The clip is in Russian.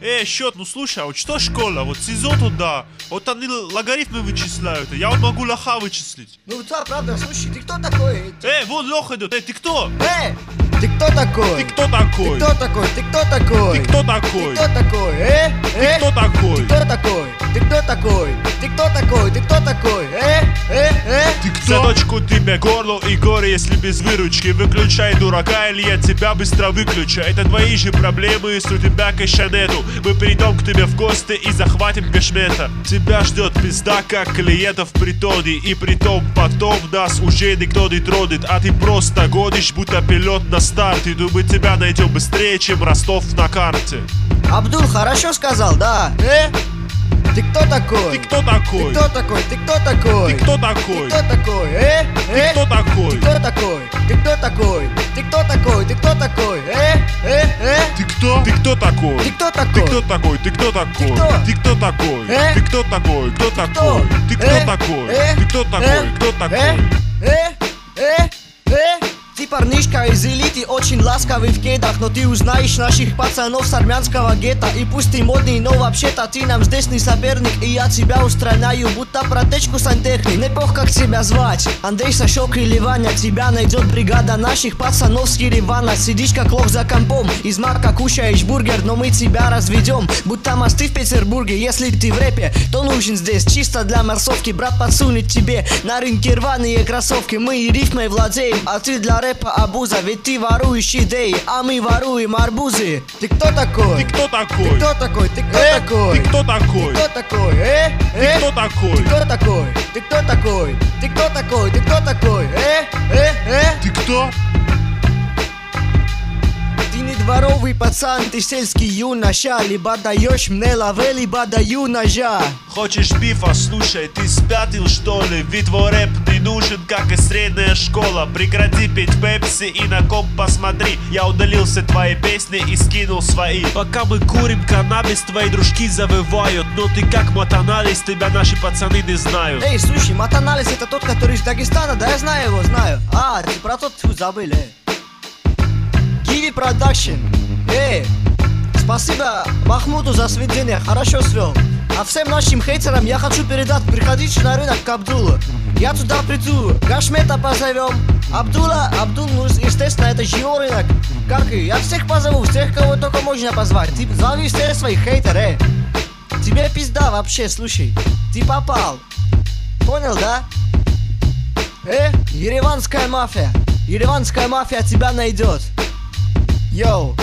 Э, счет, ну слушай, а вот что школа? Вот СИЗО туда. Вот они логарифмы вычисляют. Я вот могу лоха вычислить. Ну да, правда, слушай, ты кто такой? Э, вон лох идет. Э, ты кто? Эй, ты кто такой? Ты кто такой? Ты кто такой? Ты кто такой? Ты кто такой? Ты кто такой? Э? Э? Ты кто такой? Ты кто такой? Ты кто такой? Ты кто такой? Ты кто такой? Э? Э? Э? Ты кто? Садочку тебе горло и горе, если без выручки Выключай дурака, или я тебя быстро выключу Это твои же проблемы, если у тебя кэша нету Мы придем к тебе в гости и захватим кэшмета Тебя ждет пизда, как клиентов в притоне И притом потом нас уже никто не тронет А ты просто годишь, будто пилот на старте Думаю, тебя найдем быстрее, чем Ростов на карте Абдул хорошо сказал, да? Э? Ты кто такой? Ты кто такой? Ты кто такой? Ты кто такой? Ты кто такой? Ты кто такой? Э? Э? Ты кто такой? Ты кто такой? Ты кто такой? Ты кто такой? Ты кто такой? Э? Э? Э? Ты кто? Ты кто такой? Ты кто такой? Ты кто такой? Ты кто такой? Ты кто такой? Э? Ты кто такой? Кто такой? Ты кто Э? такой? Э? Ты кто такой? Э? Кто Э? такой? Э? Э? Э? Ты парнишка из элиты, очень ласковый в кедах Но ты узнаешь наших пацанов с армянского гетто. И пусть ты модный, но вообще-то ты нам здесь не соперник И я тебя устраняю, будто протечку сантехник. Не пох как тебя звать, Андрей Сашок или Ваня Тебя найдет бригада наших пацанов с Еревана. Сидишь как лох за компом, из мака кушаешь бургер Но мы тебя разведем, будто мосты в Петербурге Если ты в рэпе, то нужен здесь чисто для массовки Брат подсунет тебе на рынке рваные кроссовки. Мы и рифмой владеем, а ты для рэпа обуза Ведь ты воруешь идеи, а мы воруем арбузы Ты кто такой? Ты кто Ты такой? кто такой? Ты кто Э? такой? Ты кто такой? Кто такой? Э? Э? Ты кто такой? Ты кто такой? Ты кто такой? Ты кто такой? Ты кто такой? Э? Э? Э? Ты кто? Не дворовый пацан, ты сельский юноша Либо даешь мне лаве, либо даю ножа. Хочешь бифа? Слушай, ты спятил что ли? Ведь твой рэп не нужен, как и средняя школа. Прекрати петь пепси и на комп посмотри. Я удалил все твои песни и скинул свои. Пока мы курим каннабис, твои дружки завывают. Но ты как матанализ, тебя наши пацаны не знают. Эй, слушай, Матанализ это тот, который из Дагестана, да я знаю его, знаю. А, ты про тот, фу, Kiwi Production, эй Спасибо Махмуду за сведение, хорошо свел. А всем нашим хейтерам я хочу передать, приходите на рынок к Абдулу. Я туда приду, Гашмета позовем. Абдула, Абдул, ну, естественно, это же его рынок. Как и, я всех позову, всех, кого только можно позвать. Ты зови всех своих хейтеров, эй. Тебе пизда вообще, слушай. Ты попал. Понял, да? Э, ереванская мафия. Ереванская мафия тебя найдет Yo,